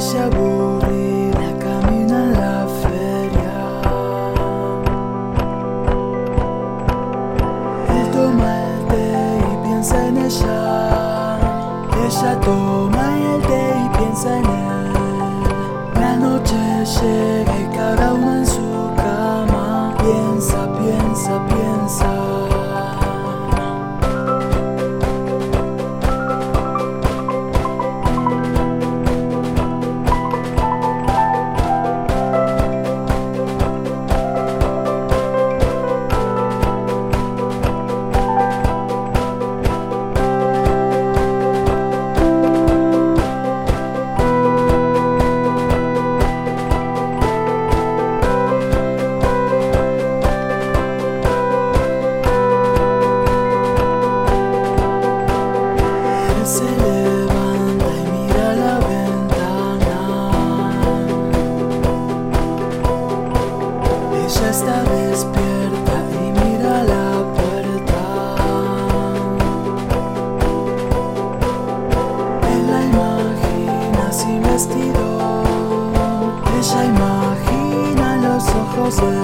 se aburrida camina en la feria. Él toma el té y piensa en ella. Ella toma el té y piensa en ella. Está despierta y mira la puerta. Él la imagina sin vestido. Ella imagina los ojos de él.